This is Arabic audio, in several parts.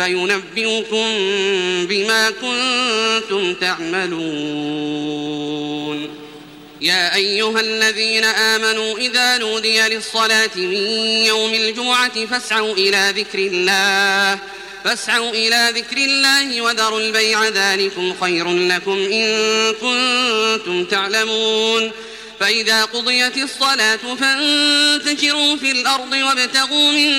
فينبئكم بما كنتم تعملون. يا أيها الذين آمنوا إذا نودي للصلاة من يوم الجمعة فاسعوا إلى ذكر الله فاسعوا إلى ذكر الله وذروا البيع ذلكم خير لكم إن كنتم تعلمون. فإذا قضيت الصلاة فانتشروا في الأرض وابتغوا من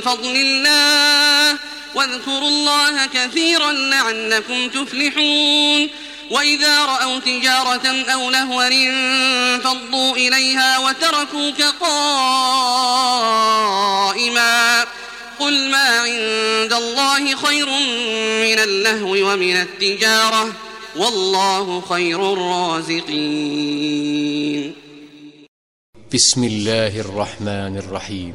فضل الله واذكروا الله كثيرا لعلكم تفلحون. وإذا رأوا تجارة أو لهوا انفضوا إليها وتركوك قائما. قل ما عند الله خير من اللهو ومن التجارة. والله خير الرازقين. بسم الله الرحمن الرحيم.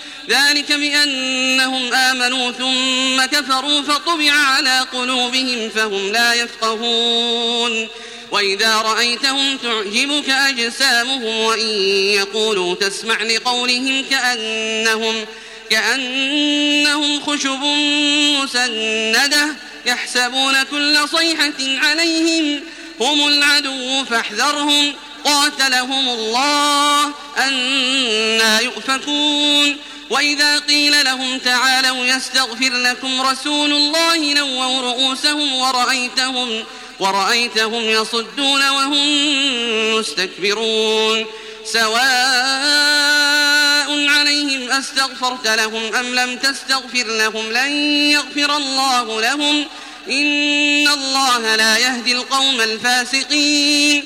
ذلك بأنهم آمنوا ثم كفروا فطبع على قلوبهم فهم لا يفقهون. وإذا رأيتهم تعجبك أجسامهم وإن يقولوا تسمع لقولهم كأنهم كأنهم خشب مسندة يحسبون كل صيحة عليهم هم العدو فاحذرهم. قاتلهم الله أنا يؤفكون. وإذا قيل لهم تعالوا يستغفر لكم رسول الله لووا رؤوسهم ورأيتهم ورأيتهم يصدون وهم مستكبرون. سواء عليهم أستغفرت لهم أم لم تستغفر لهم لن يغفر الله لهم. إن الله لا يهدي القوم الفاسقين.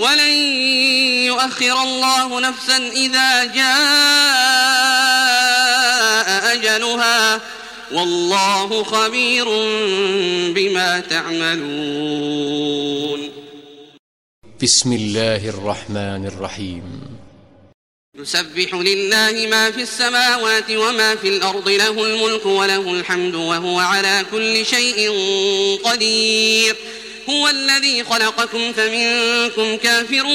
ولن يؤخر الله نفسا إذا جاء أجلها. والله خبير بما تعملون. بسم الله الرحمن الرحيم. يسبح لله ما في السماوات وما في الأرض له الملك وله الحمد وهو على كل شيء قدير. هو الذي خلقكم فمنكم كافر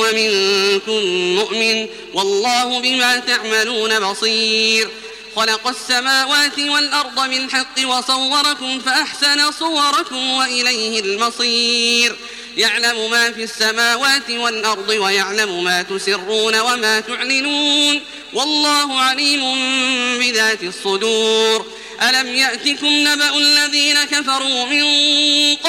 ومنكم مؤمن والله بما تعملون بصير. خلق السماوات والأرض بالحق وصوركم فأحسن صوركم وإليه المصير. يعلم ما في السماوات والأرض ويعلم ما تسرون وما تعلنون. والله عليم بذات الصدور. ألم يأتكم نبأ الذين كفروا من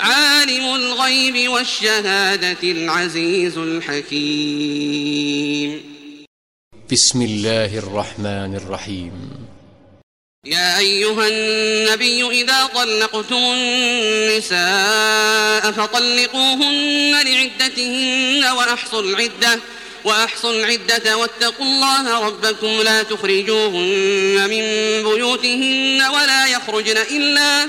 عالم الغيب والشهادة العزيز الحكيم. بسم الله الرحمن الرحيم. يا أيها النبي إذا طلقتم النساء فطلقوهن لعدتهن وأحصوا العدة وأحصوا العدة واتقوا الله ربكم. لا تخرجوهن من بيوتهن ولا يخرجن إلا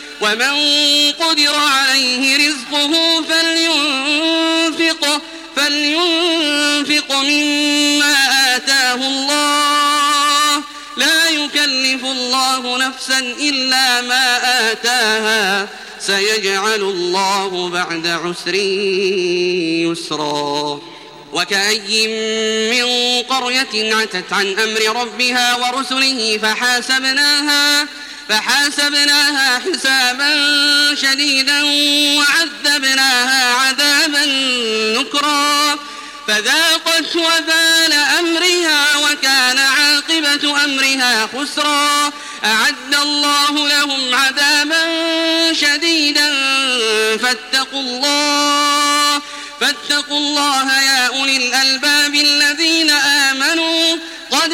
ومن قدر عليه رزقه فلينفق فلينفق مما آتاه الله. لا يكلف الله نفسا إلا ما آتاها. سيجعل الله بعد عسر يسرا. وكأي من قرية عتت عن أمر ربها ورسله فحاسبناها فحاسبناها حسابا شديدا وعذبناها عذابا نكرا. فذاقت وبال أمرها وكان عاقبة أمرها خسرا. أعد الله لهم عذابا شديدا. فاتقوا الله فاتقوا الله يا أولي الألباب الذين آمنوا. قد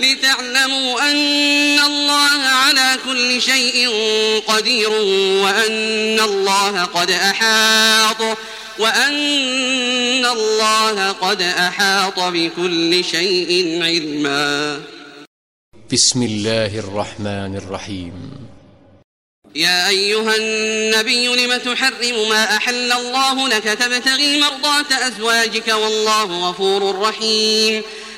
لتعلموا أن الله على كل شيء قدير وأن الله قد أحاط وأن الله قد أحاط بكل شيء علما. بسم الله الرحمن الرحيم. يا أيها النبي لم تحرم ما أحل الله لك تبتغي مرضات أزواجك والله غفور رحيم.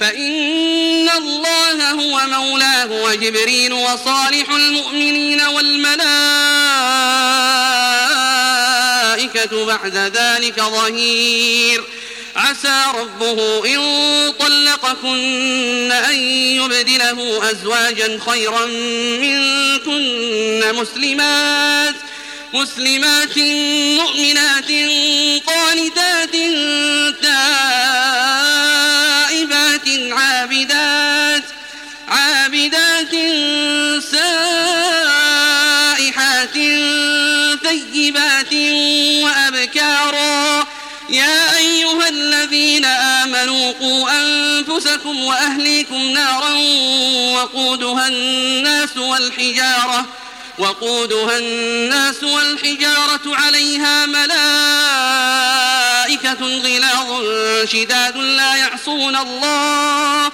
فإن الله هو مولاه وجبريل وصالح المؤمنين والملائكة بعد ذلك ظهير. عسى ربه إن طلقكن أن يبدله أزواجا خيرا منكن مسلمات مسلمات مؤمنات قانتات تائبات وأبكارا. يا أيها الذين آمنوا قوا أنفسكم وأهليكم نارا وقودها الناس والحجارة وقودها الناس والحجارة عليها ملائكة غلاظ شداد لا يعصون الله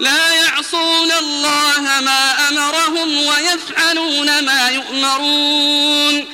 لا يعصون الله ما أمرهم ويفعلون ما يؤمرون.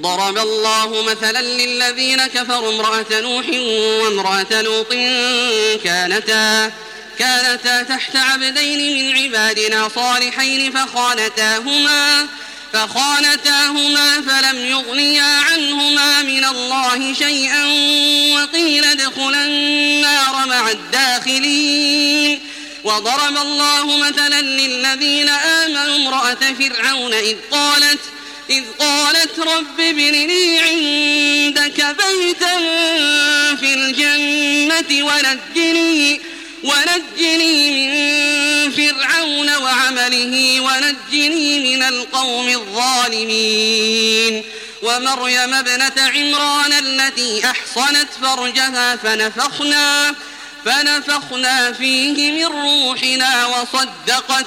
ضرب الله مثلا للذين كفروا امرأة نوح وامرأة لوط كانتا كانتا تحت عبدين من عبادنا صالحين فخانتاهما فخانتاهما فلم يغنيا عنهما من الله شيئا وقيل ادخلا النار مع الداخلين وضرب الله مثلا للذين آمنوا امرأة فرعون إذ قالت إذ قالت رب ابن لي عندك بيتا في الجنة ونجني ونجني من فرعون وعمله ونجني من القوم الظالمين. ومريم ابنة عمران التي أحصنت فرجها فنفخنا فنفخنا فيه من روحنا وصدقت